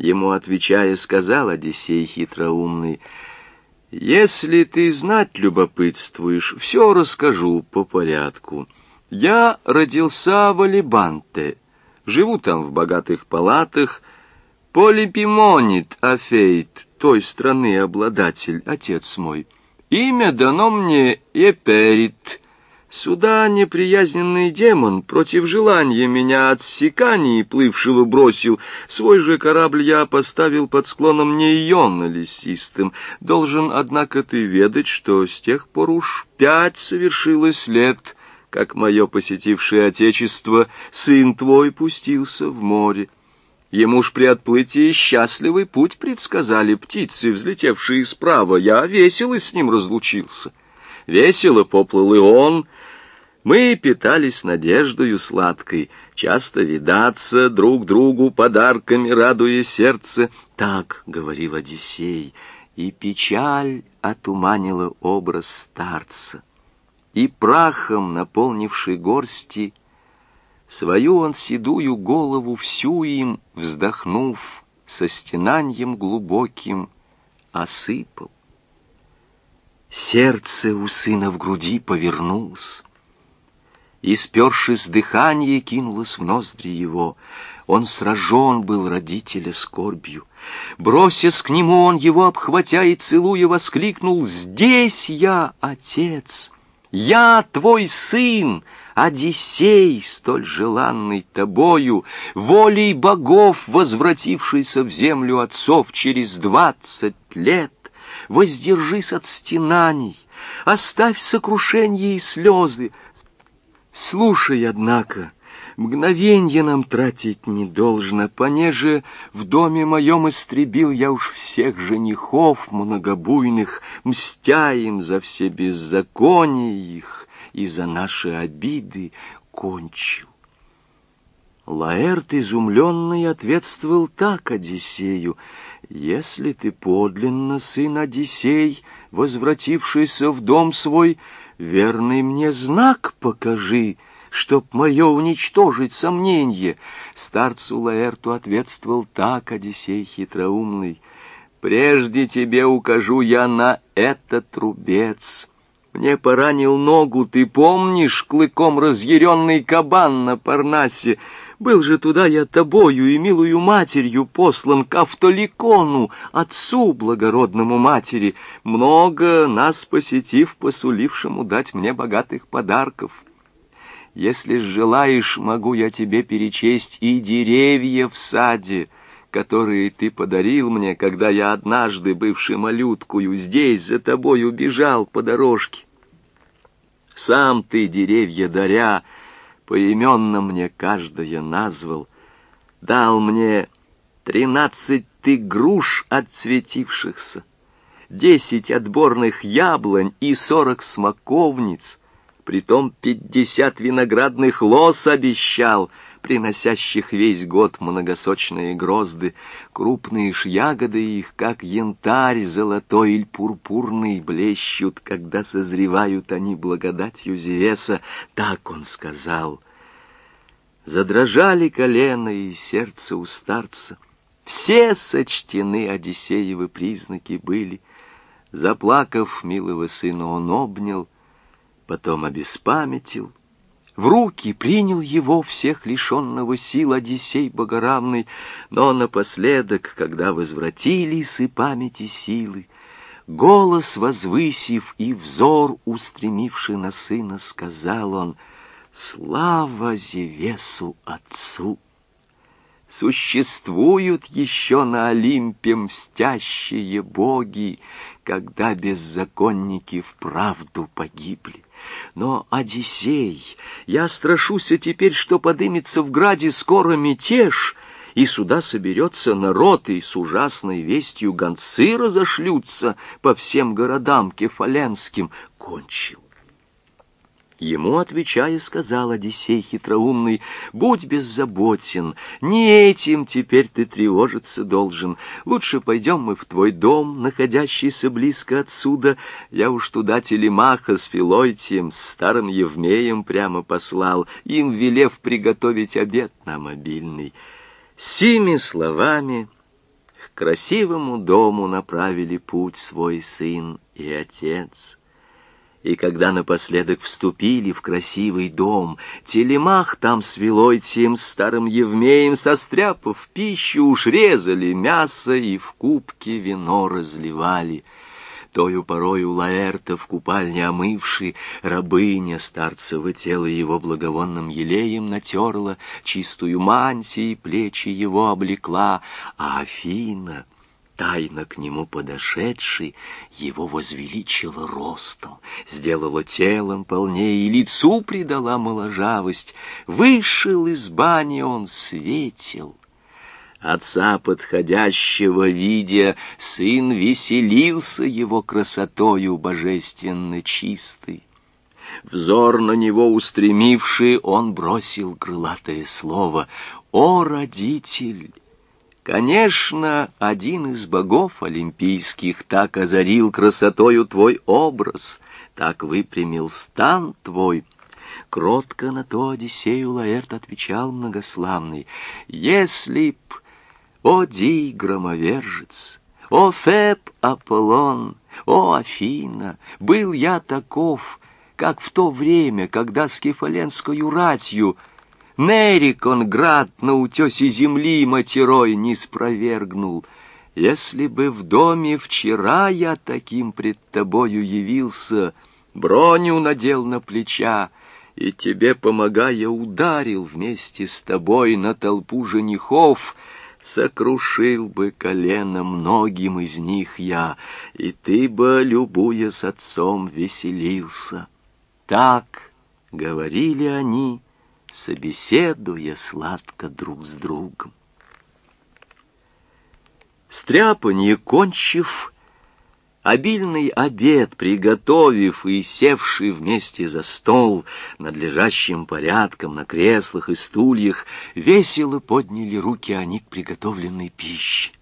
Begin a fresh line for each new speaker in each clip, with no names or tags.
Ему, отвечая, сказал Одиссей хитроумный, «Если ты знать любопытствуешь, все расскажу по порядку. Я родился в Алибанте, живу там в богатых палатах, Полипимонит Афейт, той страны обладатель, отец мой. Имя дано мне Эперит, Сюда неприязненный демон против желания меня от сикании плывшего бросил. Свой же корабль я поставил под склоном Нейона лесистым. Должен, однако, ты ведать, что с тех пор уж пять совершилось лет, как мое посетившее отечество, сын твой пустился в море. Ему ж при отплытии счастливый путь предсказали птицы, взлетевшие справа. Я весело с ним разлучился. Весело поплыл и он — мы питались надеждою сладкой, часто видаться друг другу подарками, радуя сердце. Так говорил Одиссей, и печаль отуманила образ старца. И прахом, наполнивший горсти, свою он седую голову всю им, вздохнув, со стенаньем глубоким, осыпал. Сердце у сына в груди повернулось, и, спершись дыхание, кинулось в ноздри его. Он сражен был родителя скорбью. Бросясь к нему, он его, обхватя и целуя, воскликнул «Здесь я, отец! Я твой сын!» Одиссей, столь желанный тобою, волей богов, возвратившийся в землю отцов через двадцать лет, воздержись от стенаний, оставь сокрушение и слезы, Слушай, однако, мгновенье нам тратить не должно, понеже в доме моем истребил я уж всех женихов многобуйных, мстя им за все беззакония их и за наши обиды кончил. Лаэрт, изумленный, ответствовал так Одиссею, «Если ты подлинно сын Одиссей, возвратившийся в дом свой, — Верный мне знак покажи, чтоб мое уничтожить сомненье. Старцу Лаэрту ответствовал так Одиссей хитроумный. Прежде тебе укажу я на этот рубец. Мне поранил ногу, ты помнишь, клыком разъяренный кабан на Парнасе? Был же туда я тобою и милую матерью послан к Автоликону, отцу благородному матери, много нас посетив, посулившему дать мне богатых подарков. Если желаешь, могу я тебе перечесть и деревья в саде, которые ты подарил мне, когда я однажды, бывший малюткую, здесь за тобой убежал по дорожке. Сам ты деревья даря, поименно мне каждое назвал, дал мне тринадцать ты груш отцветившихся, десять отборных яблонь и сорок смоковниц, притом пятьдесят виноградных лос обещал — приносящих весь год многосочные грозды, крупные ж ягоды их, как янтарь золотой или пурпурный, блещут, когда созревают они благодатью Зевеса, так он сказал. Задрожали колено и сердце у старца, все сочтены Одиссеевы признаки были. Заплакав, милого сына он обнял, потом обеспамятил — в руки принял его, всех лишенного сил, Одиссей Богоравный, но напоследок, когда возвратились и памяти силы, голос возвысив и взор устремивший на сына, сказал он, «Слава Зевесу Отцу!» Существуют еще на Олимпе мстящие боги, когда беззаконники вправду погибли. Но, Одиссей, я страшуся теперь, что подымется в граде скоро мятеж, и сюда соберется народ, и с ужасной вестью гонцы разошлются по всем городам кефаленским. Кончил. Ему, отвечая, сказал Одиссей хитроумный, «Будь беззаботен, не этим теперь ты тревожиться должен. Лучше пойдем мы в твой дом, находящийся близко отсюда. Я уж туда телемаха с Филойтием, с старым Евмеем прямо послал, им велев приготовить обед на мобильный». Сими словами К красивому дому направили путь свой сын и отец. И когда напоследок вступили в красивый дом, телемах там с Вилойтием, старым Евмеем, состряпав пищу, уж резали мясо и в кубке вино разливали — Тою порою Лаэрта в купальне омывши, рабыня старцево тело его благовонным елеем натерла, чистую мантии плечи его облекла, а Афина тайно к нему подошедший, его возвеличила ростом, сделала телом полнее и лицу придала моложавость. Вышел из бани он светил, Отца подходящего видя, сын веселился его красотою божественно чистой. Взор на него устремивший, он бросил крылатое слово «О, родитель!» Конечно, один из богов олимпийских так озарил красотою твой образ, так выпрямил стан твой. Кротко на то Одиссею Лаэрт отвечал многославный, «Если б о, Дий, громовержец! О, Феб, Аполлон! О, Афина! Был я таков, как в то время, когда с кефаленскую ратью Нерикон град на утесе земли матерой не спровергнул. Если бы в доме вчера я таким пред тобою явился, броню надел на плеча, и тебе, помогая, ударил вместе с тобой на толпу женихов — сокрушил бы колено многим из них я, и ты бы, любуя с отцом, веселился. Так говорили они, собеседуя сладко друг с другом. Стряпанье кончив, Обильный обед, приготовив и севший вместе за стол, надлежащим порядком на креслах и стульях, весело подняли руки они к приготовленной пище.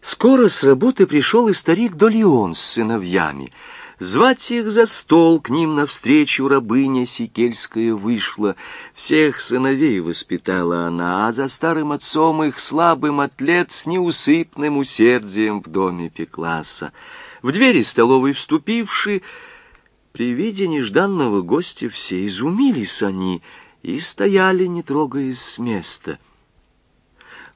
Скоро с работы пришел и старик Долион с сыновьями — Звать их за стол, к ним навстречу рабыня Сикельская вышла. Всех сыновей воспитала она, а за старым отцом их слабым атлет с неусыпным усердием в доме пекласа. В двери столовой вступивши, при виде нежданного гостя все изумились они и стояли, не трогаясь с места.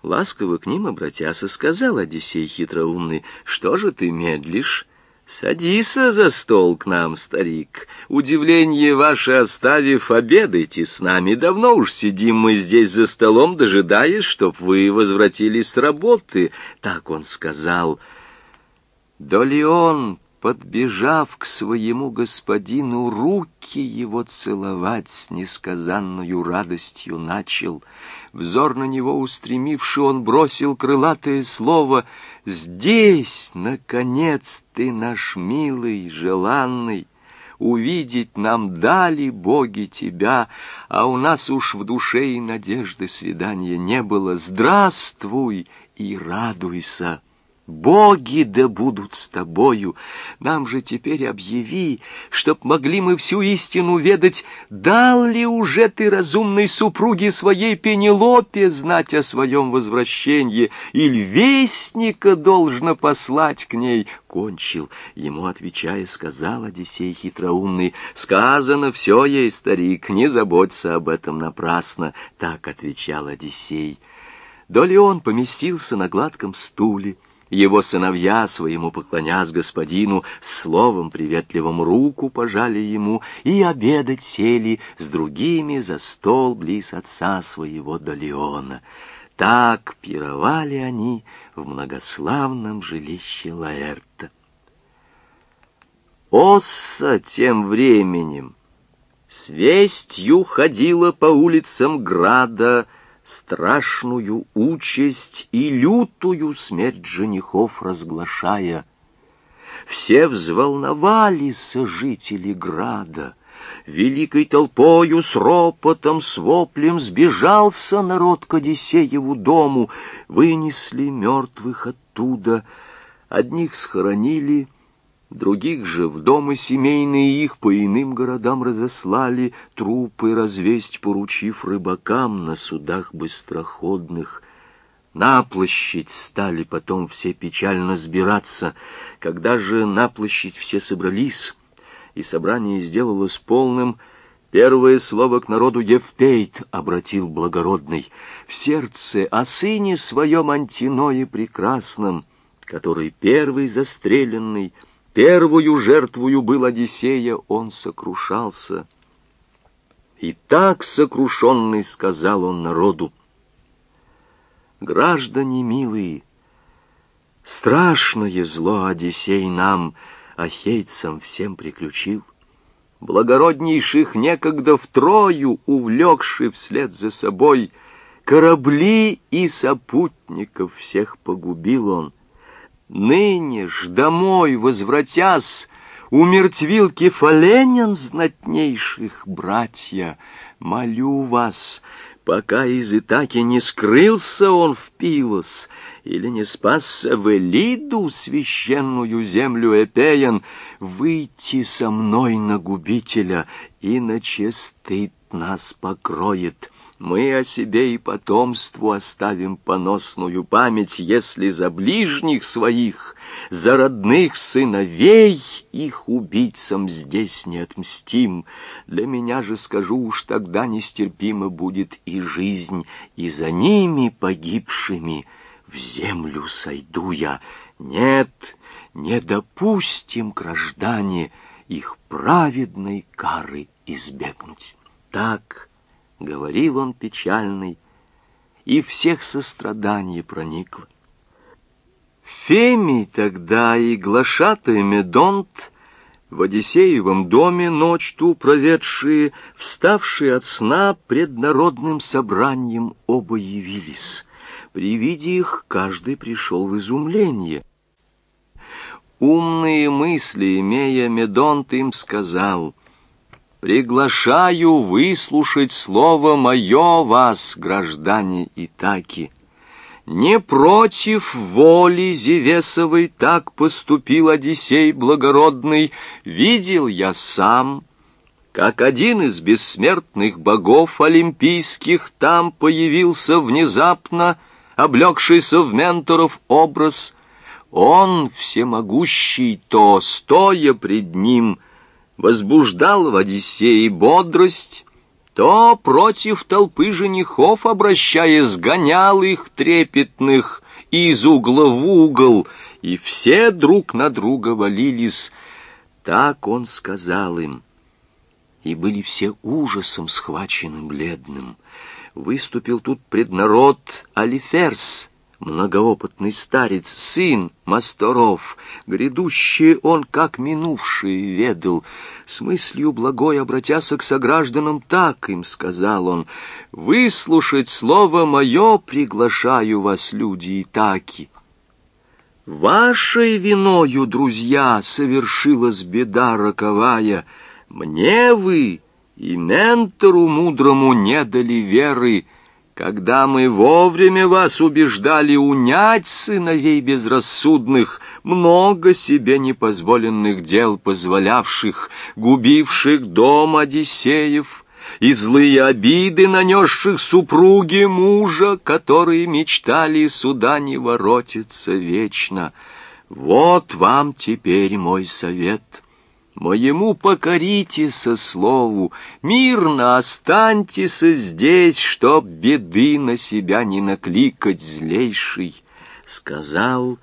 Ласково к ним обратясь, сказал Одиссей хитроумный, «Что же ты медлишь?» «Садись за стол к нам, старик. Удивление ваше оставив, обедайте с нами. Давно уж сидим мы здесь за столом, дожидаясь, чтоб вы возвратились с работы», — так он сказал. Долеон, подбежав к своему господину, руки его целовать с несказанною радостью начал. Взор на него устремивший, он бросил крылатое слово — Здесь, наконец, ты наш милый, желанный, Увидеть нам дали боги тебя, А у нас уж в душе и надежды свидания не было. Здравствуй и радуйся! Боги да будут с тобою. Нам же теперь объяви, чтоб могли мы всю истину ведать, дал ли уже ты разумной супруге своей Пенелопе знать о своем возвращении, или вестника должно послать к ней? Кончил, ему отвечая, сказал Одиссей хитроумный, сказано все ей, старик, не заботься об этом напрасно, так отвечал Одиссей. Долеон поместился на гладком стуле, его сыновья, своему поклонясь господину, словом приветливым руку пожали ему и обедать сели с другими за стол близ отца своего Долеона. Так пировали они в многославном жилище Лаэрта. Осса тем временем с вестью ходила по улицам града, страшную участь и лютую смерть женихов разглашая. Все взволновались жители града. Великой толпою с ропотом, с воплем сбежался народ к Одиссееву дому, вынесли мертвых оттуда, одних схоронили, Других же в дома семейные их по иным городам разослали, трупы развесть поручив рыбакам на судах быстроходных. На площадь стали потом все печально сбираться. Когда же на площадь все собрались, и собрание сделалось полным, Первое слово к народу Евпейт обратил благородный в сердце о сыне своем антиное прекрасном, который первый застреленный, первую жертвую был Одиссея, он сокрушался. И так сокрушенный сказал он народу, «Граждане милые, страшное зло Одиссей нам, ахейцам, всем приключил благороднейших некогда втрою увлекший вслед за собой, корабли и сопутников всех погубил он. Ныне ж домой возвратясь, умертвил кефаленян знатнейших братья. Молю вас, пока из Итаки не скрылся он в Пилос, или не спасся в Элиду, священную землю Эпеян, выйти со мной на губителя, иначе стыд нас покроет. Мы о себе и потомству оставим поносную память, если за ближних своих, за родных сыновей их убийцам здесь не отмстим. Для меня же, скажу уж, тогда нестерпима будет и жизнь, и за ними погибшими — в землю сойду я. Нет, не допустим граждане их праведной кары избегнуть. Так говорил он печальный, и всех сострадание проникло. Фемий тогда и глашатый Медонт в Одиссеевом доме ночь ту проведшие, вставшие от сна пред народным собранием, оба явились. При виде их каждый пришел в изумление. Умные мысли, имея Медонт, им сказал, «Приглашаю выслушать слово мое вас, граждане Итаки». Не против воли Зевесовой так поступил Одиссей благородный, видел я сам, как один из бессмертных богов олимпийских там появился внезапно, облегшийся в менторов образ, он, всемогущий, то, стоя пред ним, возбуждал в Одиссее бодрость, то против толпы женихов, обращаясь, гонял их трепетных из угла в угол, и все друг на друга валились. Так он сказал им, и были все ужасом схвачены бледным выступил тут пред народ Алиферс, многоопытный старец, сын Масторов. Грядущее он, как минувшее, ведал. С мыслью благой обратяся к согражданам, так им сказал он, «Выслушать слово мое приглашаю вас, люди и таки». Вашей виною, друзья, совершилась беда роковая. Мне вы и ментору мудрому не дали веры, когда мы вовремя вас убеждали унять сыновей безрассудных, много себе непозволенных дел позволявших, губивших дом Одиссеев, и злые обиды, нанесших супруге мужа, которые мечтали сюда не воротиться вечно. Вот вам теперь мой совет — Моему покоритесь слову, мирно останьтесь здесь, чтоб беды на себя не накликать злейший, — сказал.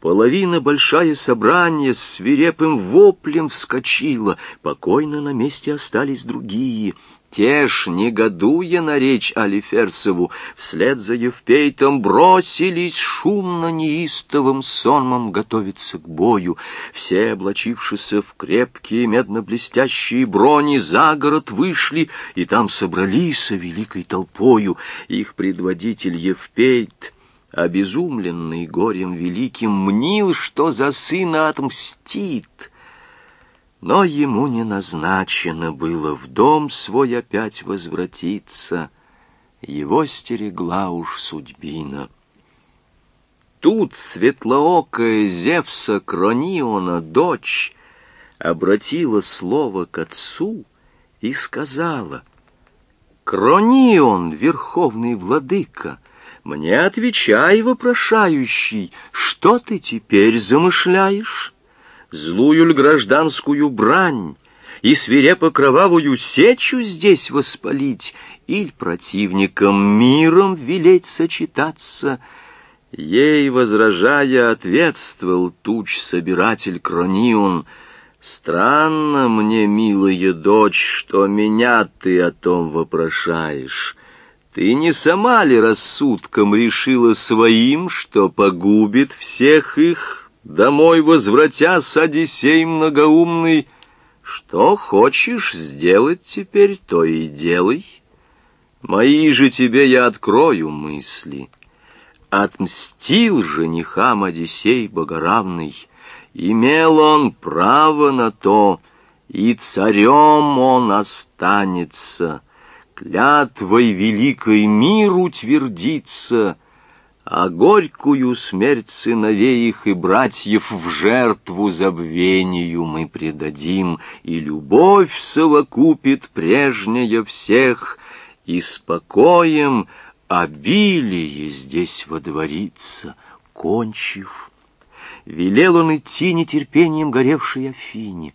Половина большая собрание с свирепым воплем вскочила, покойно на месте остались другие — те ж, негодуя на речь Алиферсову, вслед за Евпейтом бросились шумно неистовым сонмом готовиться к бою. Все, облачившиеся в крепкие медно-блестящие брони, за город вышли и там собрались великой толпою. Их предводитель Евпейт — обезумленный горем великим, мнил, что за сына отмстит — но ему не назначено было в дом свой опять возвратиться. Его стерегла уж судьбина. Тут светлоокая Зевса Крониона, дочь, обратила слово к отцу и сказала, «Кронион, верховный владыка, Мне отвечай, вопрошающий, что ты теперь замышляешь? Злую ль гражданскую брань и свирепо кровавую сечу здесь воспалить, или противникам миром велеть сочетаться — Ей, возражая, ответствовал туч собиратель Кронион. «Странно мне, милая дочь, что меня ты о том вопрошаешь. Ты не сама ли рассудком решила своим, что погубит всех их, домой возвратя с Одиссей многоумный? Что хочешь сделать теперь, то и делай. Мои же тебе я открою мысли». Отмстил женихам Одиссей Богоравный, Имел он право на то, И царем он останется, Клятвой великой мир утвердится, А горькую смерть сыновей их и братьев В жертву забвению мы предадим, И любовь совокупит прежняя всех, И спокоем — обилие здесь водворится, кончив. Велел он идти нетерпением горевшей Афине.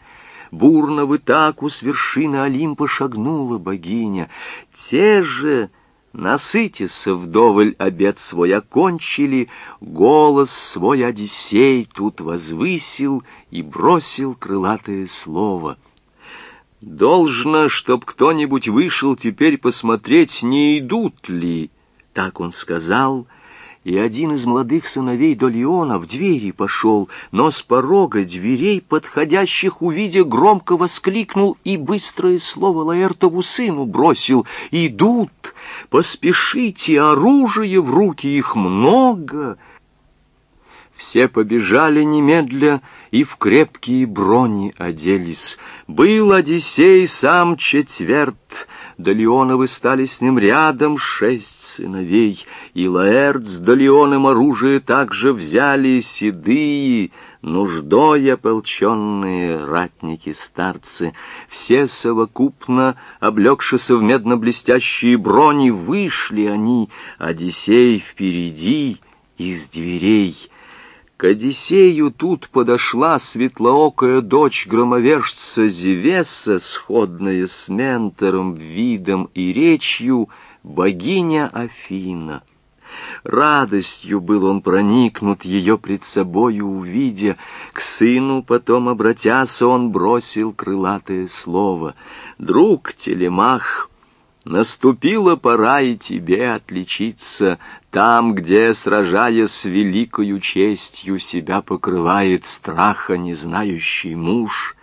Бурно в Итаку с вершины Олимпа шагнула богиня. Те же, насытясь вдоволь, обед свой окончили, голос свой Одиссей тут возвысил и бросил крылатое слово — Должно, чтоб кто-нибудь вышел теперь посмотреть, не идут ли? Так он сказал, и один из молодых сыновей Долеона в двери пошел, но с порога дверей подходящих увидя громко воскликнул и быстрое слово Лаэртову сыну бросил. «Идут! Поспешите! Оружие в руки их много!» Все побежали немедля и в крепкие брони оделись. Был Одиссей сам четверт, да стали с ним рядом шесть сыновей, и Лаэрт с Далеоном оружие также взяли седые, нуждой ополченные ратники-старцы. Все совокупно, облегшися в медно-блестящие брони, вышли они, Одиссей впереди из дверей — к Одиссею тут подошла светлоокая дочь громовержца Зевеса, сходная с ментором, видом и речью, богиня Афина. Радостью был он проникнут, ее пред собою увидя. К сыну потом, обратяся, он бросил крылатое слово. «Друг Телемах, Наступила пора и тебе отличиться там, где, сражаясь с великою честью, себя покрывает страха не знающий муж.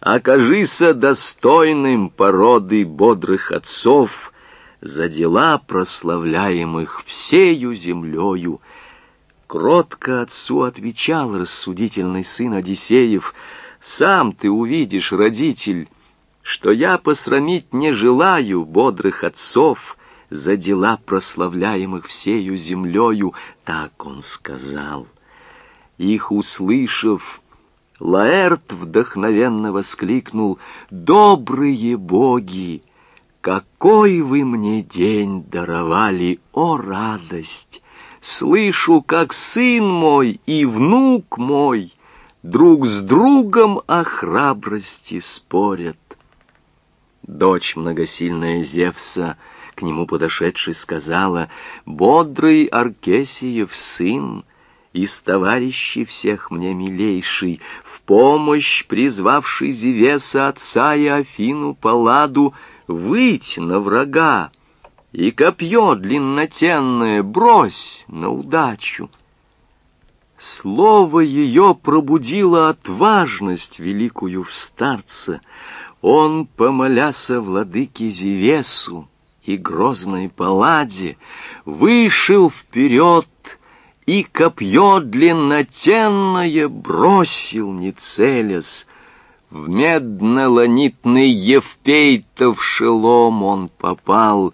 Окажися достойным породы бодрых отцов за дела прославляемых всею землею. Кротко отцу отвечал рассудительный сын Одиссеев, «Сам ты увидишь, родитель, что я посрамить не желаю бодрых отцов за дела прославляемых всею землею, так он сказал. Их услышав, Лаэрт вдохновенно воскликнул «Добрые боги! Какой вы мне день даровали, о радость! Слышу, как сын мой и внук мой друг с другом о храбрости спорят. Дочь многосильная Зевса, к нему подошедший, сказала, «Бодрый Аркесиев сын, из товарищей всех мне милейший, в помощь призвавший Зевеса отца и Афину Палладу, выть на врага, и копье длиннотенное брось на удачу». Слово ее пробудило отважность великую в старце — он, помоляся владыке Зевесу и грозной паладе, вышел вперед и копье длиннотенное бросил, не целясь. В медно-ланитный Евпейтов шелом он попал,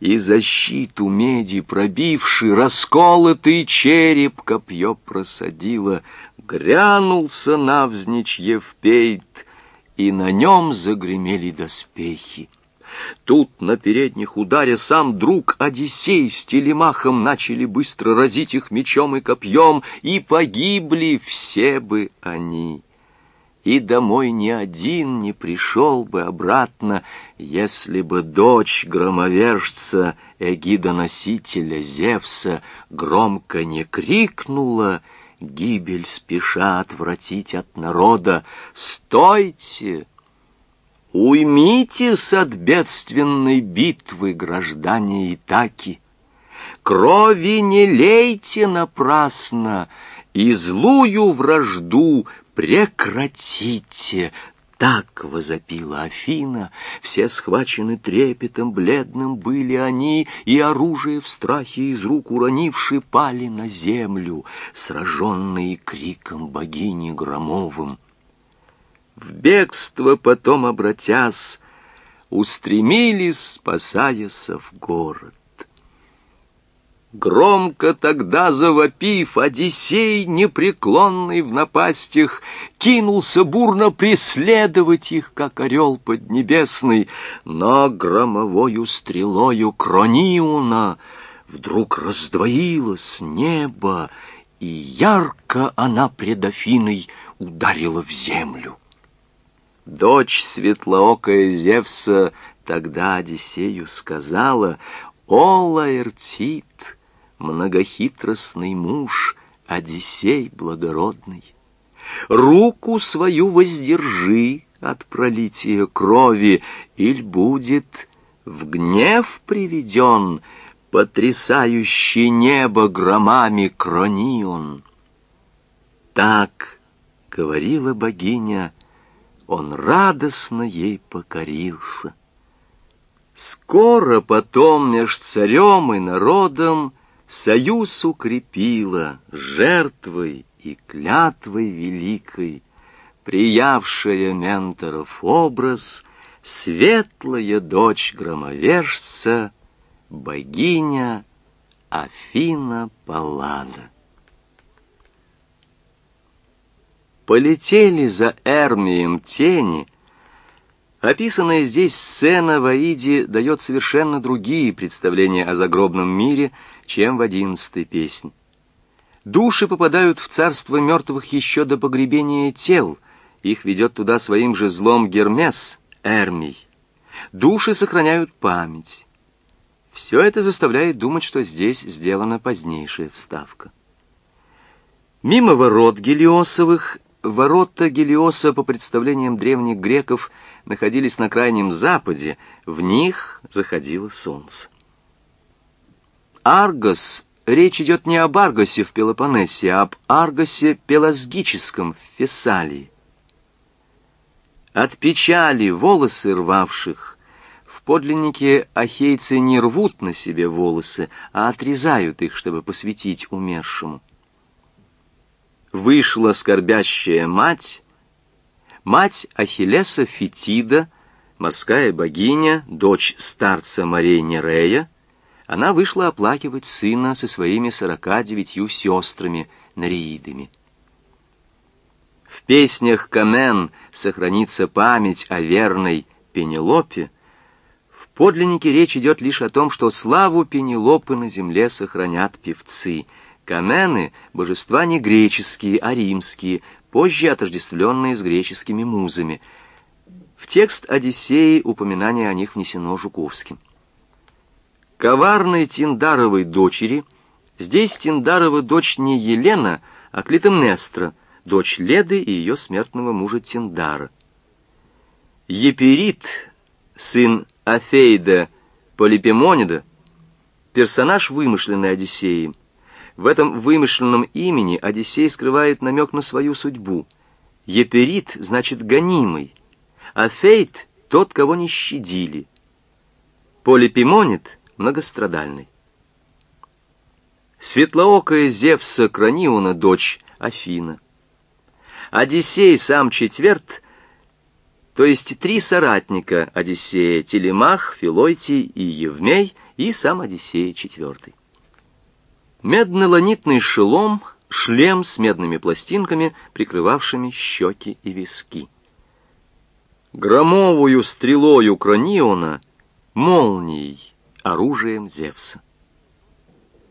и защиту меди пробивший, расколотый череп копье просадило. Грянулся навзничь Евпейт — и на нем загремели доспехи. Тут на передних ударе сам друг Одиссей с телемахом начали быстро разить их мечом и копьем, и погибли все бы они. И домой ни один не пришел бы обратно, если бы дочь громовержца, эгидоносителя Зевса, громко не крикнула — гибель спеша отвратить от народа. Стойте! Уймитесь от бедственной битвы, граждане Итаки. Крови не лейте напрасно, и злую вражду прекратите, так возопила Афина, все схвачены трепетом бледным были они, и оружие в страхе из рук уронивши пали на землю, сраженные криком богини Громовым. В бегство потом обратясь, устремились, спасаясь в город. Громко тогда завопив, Одиссей, непреклонный в напастях, кинулся бурно преследовать их, как орел поднебесный, но громовою стрелою Крониуна вдруг раздвоилось небо, и ярко она пред Афиной ударила в землю. Дочь светлоокая Зевса тогда Одиссею сказала, «О, Лаэртит!» многохитростный муж, Одиссей благородный. Руку свою воздержи от пролития крови, иль будет в гнев приведен, потрясающий небо громами Кронион. Так говорила богиня, он радостно ей покорился. Скоро потом меж царем и народом союз укрепила жертвой и клятвой великой, приявшая менторов образ, светлая дочь громовержца, богиня Афина Паллада. Полетели за Эрмием тени, Описанная здесь сцена в Аиде дает совершенно другие представления о загробном мире, чем в одиннадцатой песне. Души попадают в царство мертвых еще до погребения тел. Их ведет туда своим же злом Гермес, Эрмий. Души сохраняют память. Все это заставляет думать, что здесь сделана позднейшая вставка. Мимо ворот Гелиосовых, ворота Гелиоса, по представлениям древних греков, находились на крайнем западе, в них заходило солнце. Аргос, речь идет не об Аргосе в Пелопоннесе, а об Аргосе пелазгическом в Фессалии. От печали волосы рвавших в подлиннике ахейцы не рвут на себе волосы, а отрезают их, чтобы посвятить умершему. Вышла скорбящая мать, мать Ахиллеса Фетида, морская богиня, дочь старца Мария Нерея, она вышла оплакивать сына со своими сорока девятью сестрами, Нариидами. В песнях Камен сохранится память о верной Пенелопе, в подлиннике речь идет лишь о том, что славу Пенелопы на земле сохранят певцы. Камены — божества не греческие, а римские, позже отождествленные с греческими музами. В текст Одиссеи упоминание о них внесено Жуковским. Коварной Тиндаровой дочери, здесь Тиндарова дочь не Елена, а Клитемнестра, дочь Леды и ее смертного мужа Тиндара. Еперит, сын Афейда Полипемонида, персонаж вымышленный Одиссеем, в этом вымышленном имени Одиссей скрывает намек на свою судьбу. Еперит значит гонимый, а Фейт — тот, кого не щадили. Полипимонит — многострадальный. Светлоокая Зевса Краниона, дочь Афина. Одиссей сам четверт, то есть три соратника Одиссея — Телемах, Филойтий и Евмей, и сам Одиссей четвертый. Медно-ланитный шелом, шлем с медными пластинками, прикрывавшими щеки и виски. Громовую стрелою Крониона молнией, оружием Зевса.